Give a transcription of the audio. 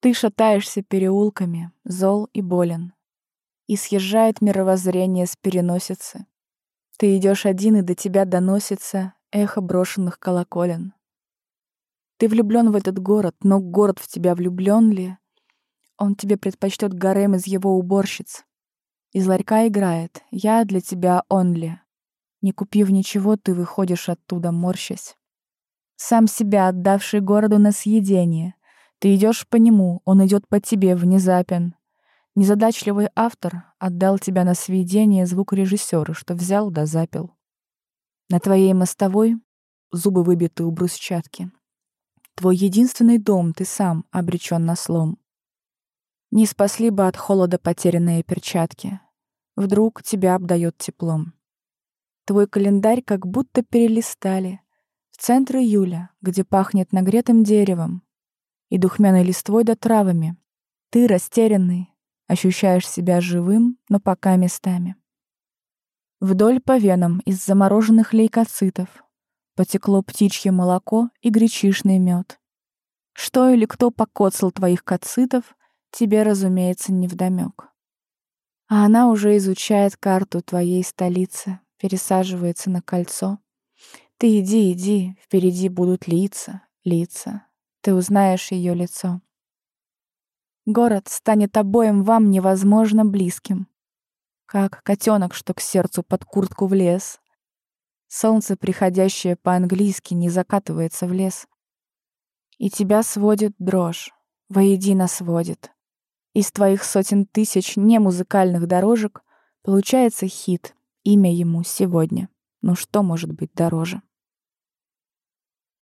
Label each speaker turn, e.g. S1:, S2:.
S1: Ты шатаешься переулками, зол и болен. И съезжает мировоззрение с переносицы. Ты идешь один, и до тебя доносится эхо брошенных колоколен. Ты влюблен в этот город, но город в тебя влюблен ли? Он тебе предпочтет гарем из его уборщиц. Из ларька играет «Я для тебя он ли». Не купив ничего, ты выходишь оттуда, морщась. Сам себя отдавший городу на съедение. Ты идешь по нему, он идет по тебе, внезапен. Незадачливый автор отдал тебя на сведение звукорежиссера, что взял да запил. На твоей мостовой зубы выбиты у брусчатки. Твой единственный дом ты сам обречен на слом. Не спасли бы от холода потерянные перчатки. Вдруг тебя обдает теплом. Твой календарь как будто перелистали. В центр июля, где пахнет нагретым деревом и духмяной листвой да травами. Ты растерянный, ощущаешь себя живым, но пока местами. Вдоль по венам из замороженных лейкоцитов потекло птичье молоко и гречишный мед. Что или кто покоцал твоих кацитов, тебе, разумеется, невдомёк. А она уже изучает карту твоей столицы, пересаживается на кольцо. Ты иди, иди, впереди будут лица, лица. Ты узнаешь ее лицо. Город станет обоим вам невозможно близким. Как котенок, что к сердцу под куртку влез. Солнце, приходящее по-английски, не закатывается в лес. И тебя сводит дрожь, воедино сводит. Из твоих сотен тысяч немузыкальных дорожек получается хит, имя ему сегодня. Ну что может быть дороже?